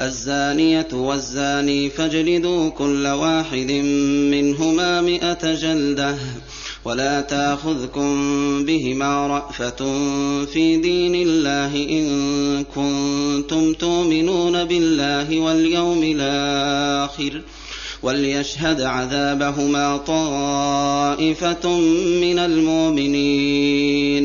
الزانية والزاني فاجلدوا كل واحد منهما مئة جلدة ولا تأخذكم بهما رأفة في دين الله إن كنتم تؤمنون بالله واليوم الآخر وليشهد عذابهما طائفة من المؤمنين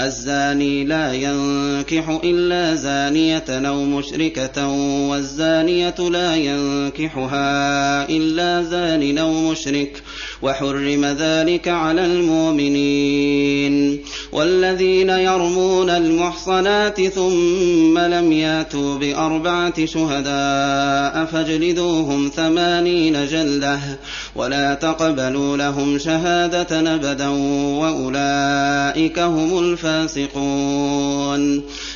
الزاني لا ينكح إلا زانية أو مشركة والزانية لا ينكحها إلا زان أو مشرك وحرم ذلك على المؤمنين. والذين يرمون المحصنات ثم لم ياتوا بأربعة شهداء فاجلدوهم ثمانين جلدة ولا تقبلوا لهم شهادة أبدا وأولئك هم الفاسقون. الفاسقون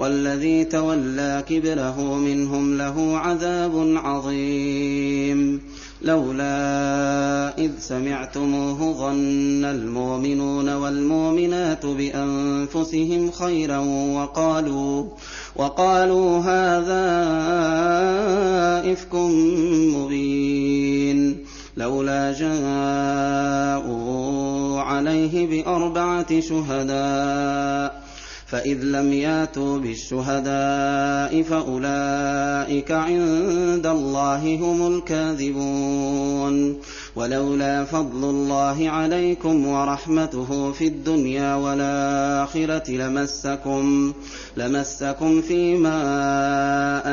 والذي تولى كبره منهم له عذاب عظيم. لولا إذ سمعتموه ظن المؤمنون والمؤمنات بأنفسهم خيرا وقالوا وقالوا هذا إفك مبين. لولا جاءوا عليه بأربعة شهداء فإذ لم ياتوا بالشهداء فأولئك عند الله هم الكاذبون ولولا فضل الله عليكم ورحمته في الدنيا والآخرة لمسكم لمسكم فيما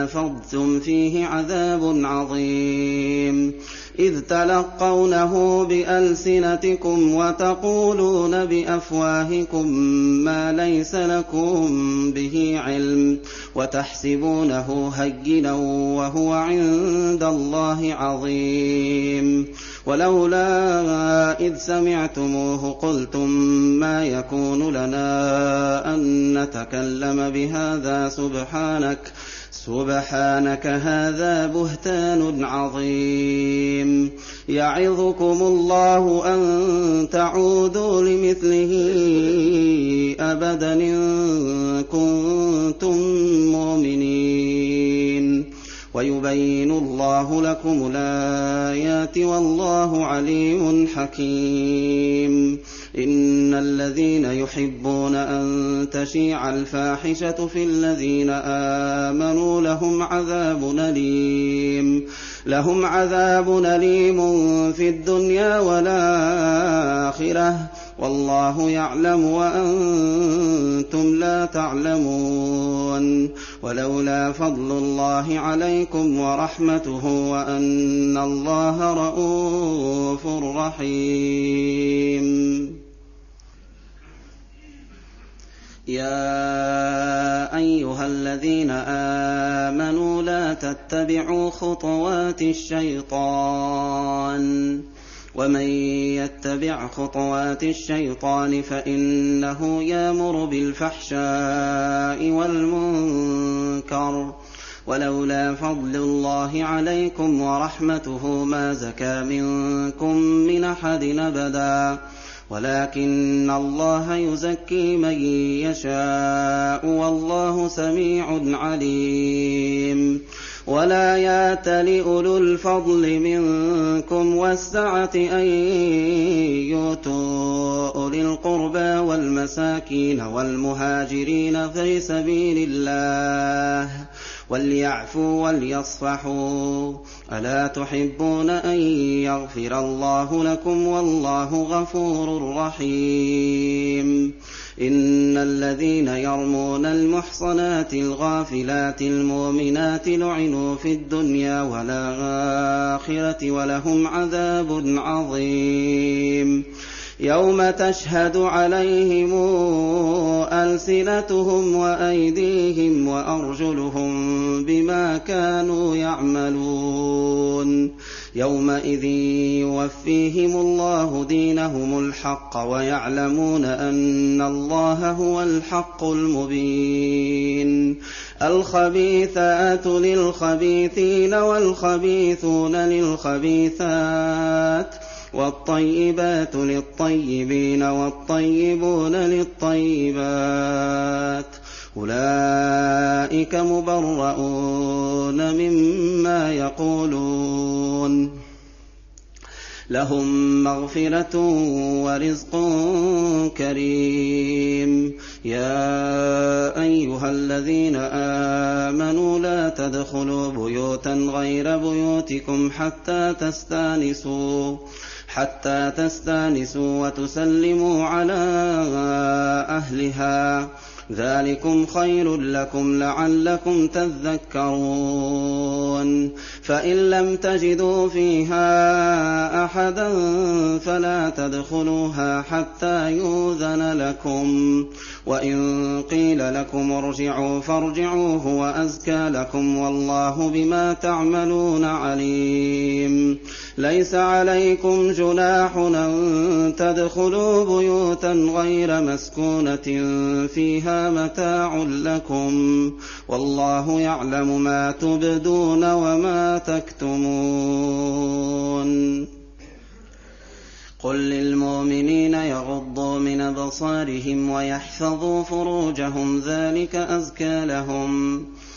أفضتم فيه عذاب عظيم إذ تلقونه بألسنتكم وتقولون بأفواهكم ما ليس لكم به علم وتحسبونه هينا وهو عند الله عظيم ولولا إذ سمعتموه قلتم ما يكون لنا أن نتكلم بهذا سبحانك سبحانك هذا بهتان عظيم. يعظكم الله أن تعودوا لمثله أبدا إن كنتم مؤمنين. ويبين الله لكم الآيات والله عليم حكيم. إن الذين يحبون أن تشيع الفاحشة في الذين آمنوا لهم عذاب أليم لهم عذاب أليم في الدنيا والآخرة والله يعلم وأنتم لا تعلمون ولولا فضل الله عليكم ورحمته وأن الله رءوف رحيم يا أيها الذين آمنوا لا تتبعوا خطوات الشيطان. ومن يتبع خطوات الشيطان فإنه يامر بالفحشاء والمنكر. ولولا فضل الله عليكم ورحمته ما زكى منكم من أحد أبدا. ولكن الله يزكي من يشاء والله سميع عليم. ولا يات لاولو الفضل منكم والسعة أن يؤتوا أولي القربى والمساكين والمهاجرين في سبيل الله. وليعفوا وليصفحوا. ألا تحبون أن يغفر الله لكم والله غفور رحيم. إن الذين يرمون المحصنات الغافلات المؤمنات لعنوا في الدنيا والآخرة ولهم عذاب عظيم. يوم تشهد عليهم ألسنتهم وأيديهم وأرجلهم بما كانوا يعملون. يومئذ يوفيهم الله دينهم الحق ويعلمون أن الله هو الحق المبين. الخبيثات للخبيثين والخبيثون للخبيثات والطيبات للطيبين والطيبون للطيبات أولئك مبرؤون مما يقولون لهم مغفرة ورزق كريم يا أيها الذين آمنوا لا تدخلوا بيوتا غير بيوتكم حتى تستانسوا حتى تستانسوا وتسلموا على أهلها. ذلكم خير لكم لعلكم تذكرون. فإن لم تجدوا فيها أحدا فلا تدخلوها حتى يوذن لكم. وإن قيل لكم ارجعوا فارجعوا هو أزكى لكم والله بما تعملون عليم. ليس عليكم جناح أن تدخلوا بيوتا غير مسكونة فيها متاع لكم والله يعلم ما تبدون وما تكتمون. قل للمؤمنين يغضوا من أبصارهم ويحفظوا فروجهم ذلك أزكى لهم.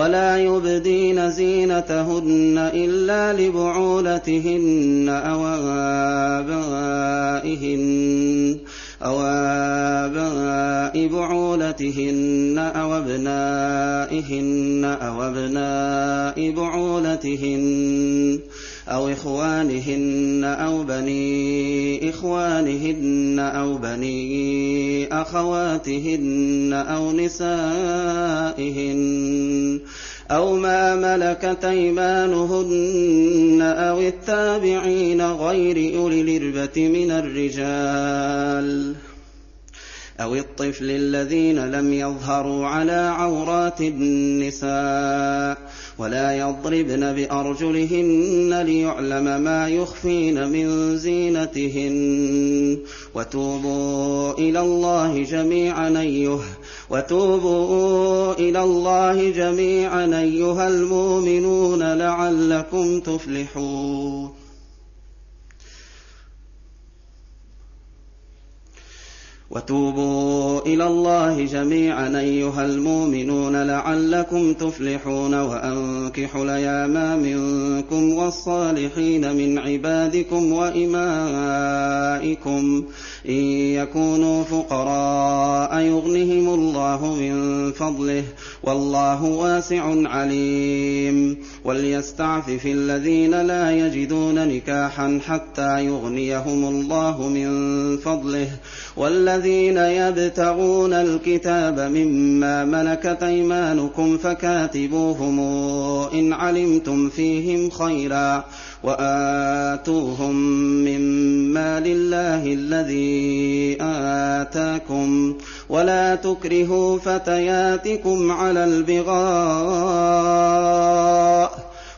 ولا يبدين زينتهن إلا لبعولتهن أو آبائهن أو آباء بعولتهن أو أبنائهن أو أبناء بعولتهن أو إخوانهن أو بني إخوانهن أو بني أخواتهن أو نسائهن أو ما ملكت أيمانهن أو التابعين غير أولي الإربة من الرجال أو الطفل الذين لم يظهروا على عورات النساء ولا يضربن بأرجلهن ليعلم ما يخفين من زينتهن. وتوبوا إلى الله جميعا أيها وتوبوا إلى الله جميعا أيها المؤمنون لعلكم تفلحون. وتوبوا إلى الله جميعا أيها المؤمنون لعلكم تفلحون وأنكحوا الأيام منكم والصالحين من عبادكم وإمائكم. إن يكونوا فقراء يغنهم الله من فضله والله واسع عليم. وليستعفف الذين لا يجدون نكاحا حتى يغنيهم الله من فضله. والذين يبتغون الكتاب مما ملكت أيمانكم فكاتبوهم إن علمتم فيهم خيرا وآتوهم مما لله الذي آتاكم ولا تكرهوا فتياتكم على البغاء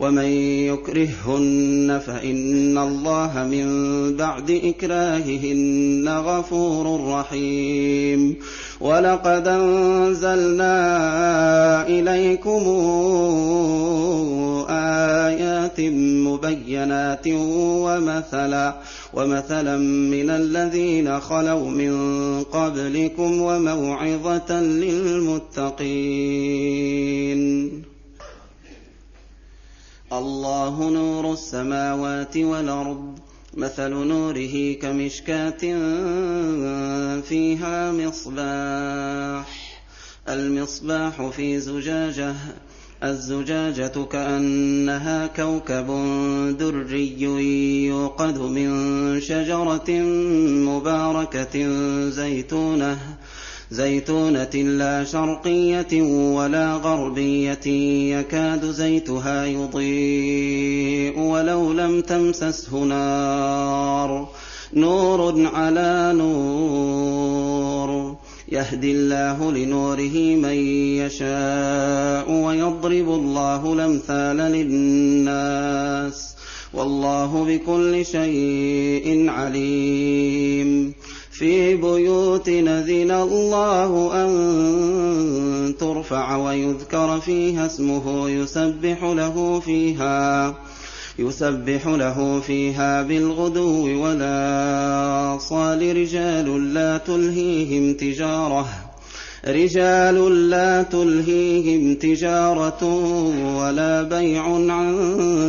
ومن يكرههن فإن الله من بعد إكراههن غفور رحيم. ولقد أنزلنا إليكم آيات مبينات ومثلا ومثلا من الذين خلوا من قبلكم وموعظة للمتقين. الله نور السماوات والأرض مثل نوره كمشكاة فيها مصباح. المصباح في زجاجة الزجاجة كأنها كوكب دري يوقد من شجرة مباركة زيتونة. زيتونة لا شرقية ولا غربية يكاد زيتها يضيء ولو لم تمسسه نار. نور على نور يهدي الله لنوره من يشاء ويضرب الله الأمثال للناس. والله بكل شيء عليم. في بيوت نذن الله أن ترفع ويذكر فيها اسمه يسبح له فيها يسبح له فيها بالغدو ولا صال رجال لا تلهيهم تجارة رجال لا تلهيهم تجارة ولا بيع عن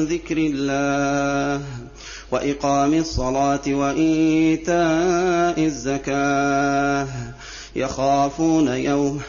ذكر الله. وإقام الصلاة وإيتاء الزكاة يخافون يوم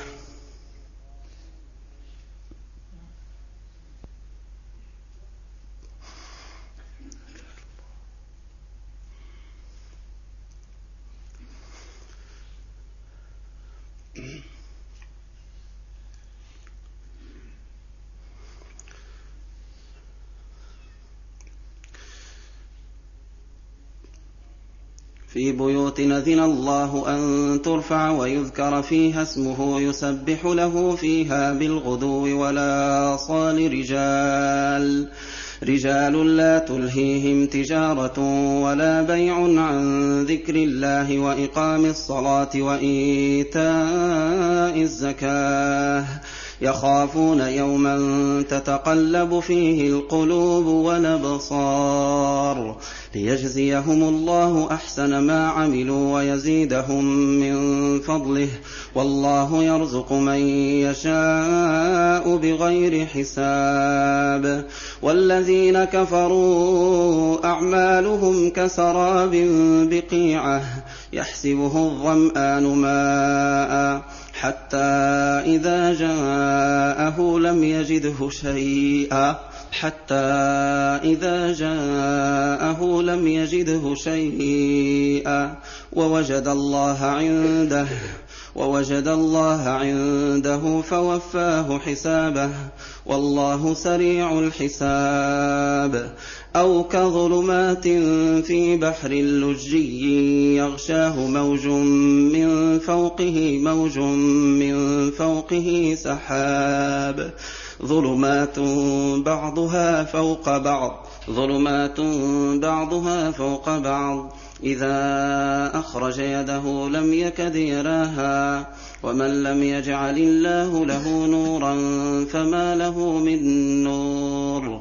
في بيوت نذن الله أن ترفع ويذكر فيها اسمه يسبح له فيها بالغدو ولا صال رجال. رجال لا تلهيهم تجارة ولا بيع عن ذكر الله وإقام الصلاة وإيتاء الزكاة. يخافون يوما تتقلب فيه القلوب والأبصار ليجزيهم الله أحسن ما عملوا ويزيدهم من فضله والله يرزق من يشاء بغير حساب والذين كفروا أعمالهم كسراب بقيعة يحسبه الظمآن ماء حتى إذا جاءه لم يجده شيئا حتى إذا جاءه لم يجده شيئا. ووجد الله عنده ووجد الله عنده فوفاه حسابه. والله سريع الحساب. أو كظلمات في بحر لجي يغشاه موج من فوقه موج من فوقه سحاب. ظلمات بعضها فوق بعض ظلمات بعضها فوق بعض. إذا أخرج يده لم يكد يراها ومن لم يجعل الله له نورا فما له من نور.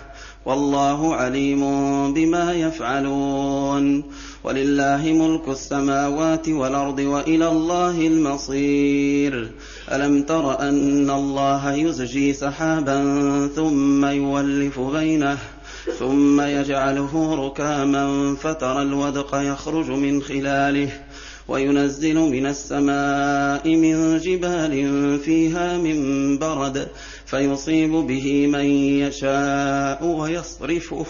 والله عليم بما يفعلون. ولله ملك السماوات والأرض وإلى الله المصير. ألم تر أن الله يزجي سحابا ثم يولف بينه ثم يجعله ركاما فترى الودق يخرج من خلاله. وينزل من السماء من جبال فيها من برد فيصيب به من يشاء ويصرفه.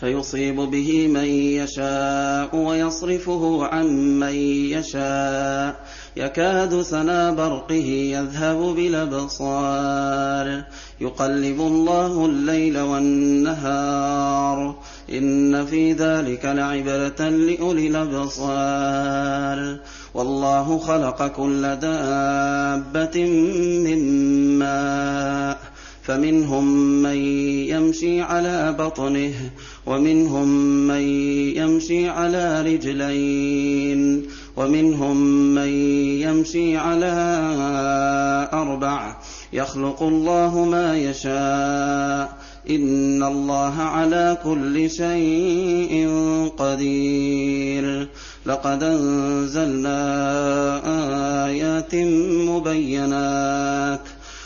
فيصيب به من يشاء ويصرفه عن من يشاء. يكاد سنا برقه يذهب بالأبصار. يقلب الله الليل والنهار. إن في ذلك لعبرة لأولي الأبصار. والله خلق كل دابة من ماء. فمنهم من يمشي على بطنه ومنهم من يمشي على رجلين ومنهم من يمشي على أربع يخلق الله ما يشاء إن الله على كل شيء قدير لقد أنزلنا آيات مبينات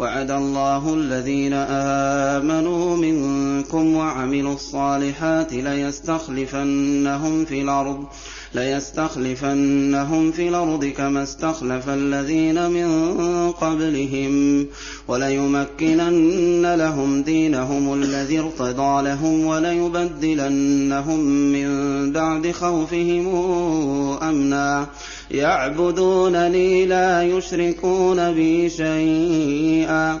وعد الله الذين آمنوا منكم وعملوا الصالحات ليستخلفنهم في الأرض ليستخلفنهم في الأرض كما استخلف الذين من قبلهم وليمكنن لهم دينهم الذي ارتضى لهم وليبدلنهم من بعد خوفهم أمنا. يعبدونني لا يشركون بي شيئا.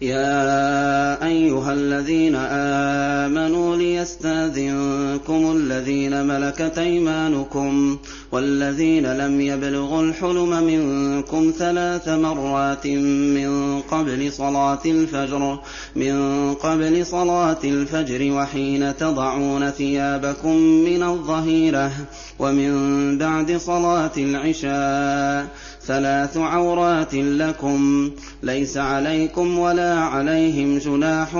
يا أيها الذين آمنوا ليستأذنكم الذين ملكت أيمانكم والذين لم يبلغوا الحلم منكم ثلاث مرات من قبل صلاة الفجر من قبل صلاة الفجر وحين تضعون ثيابكم من الظهيرة ومن بعد صلاة العشاء ثلاث عورات لكم. ليس عليكم ولا عليهم جناح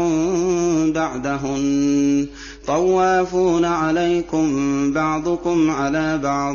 بعدهن. طوافون عليكم بعضكم على بعض.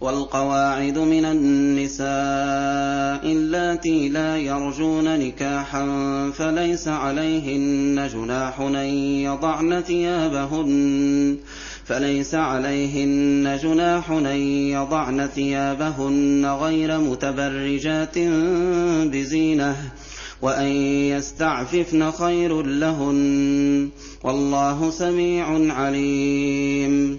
والقواعد من النساء اللاتي لا يرجون نكاحا فليس عليهن جناح أن يضعن ثيابهن فليس عليهن جناح أن يضعن ثيابهن غير متبرجات بزينة وأن يستعففن خير لهن والله سميع عليم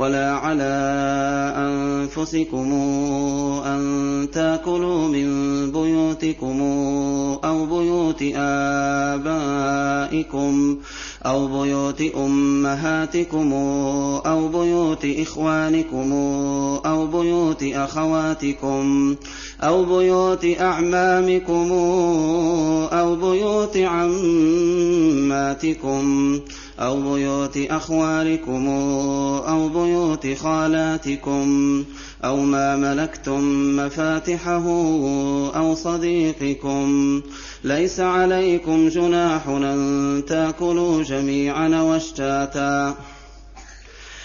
ولا على أنفسكم أن تأكلوا من بيوتكم أو بيوت آبائكم أو بيوت أمهاتكم أو بيوت إخوانكم أو بيوت أخواتكم أو بيوت أعمامكم أو بيوت عماتكم أو بيوت أخوالكم أو بيوت خالاتكم أو ما ملكتم مفاتحه أو صديقكم ليس عليكم جناح أن تأكلوا جميعا واشتاتا.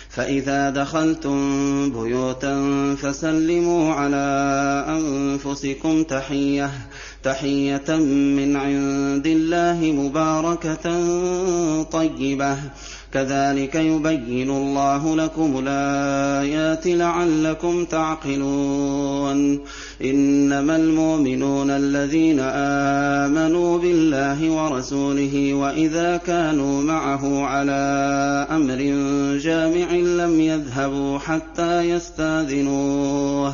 فإذا دخلتم بيوتا فسلموا على أنفسكم تحية. تحية من عند الله مباركة طيبة. كذلك يبين الله لكم الآيات لعلكم تعقلون. إنما المؤمنون الذين آمنوا بالله ورسوله وإذا كانوا معه على أمر جامع لم يذهبوا حتى يستاذنوه.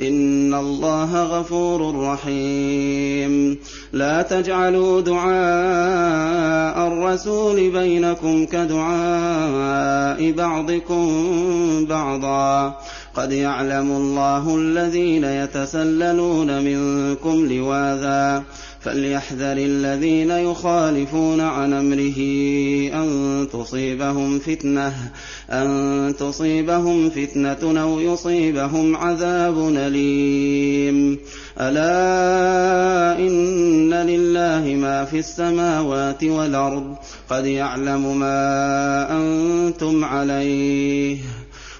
إن الله غفور رحيم. لا تجعلوا دعاء الرسول بينكم كدعاء بعضكم بعضا. قد يعلم الله الذين يتسللون منكم لواذا. فليحذر الذين يخالفون عن أمره أن تصيبهم فتنة أن تصيبهم فتنة أو يصيبهم عذاب أليم. ألا إن لله ما في السماوات والأرض قد يعلم ما أنتم عليه.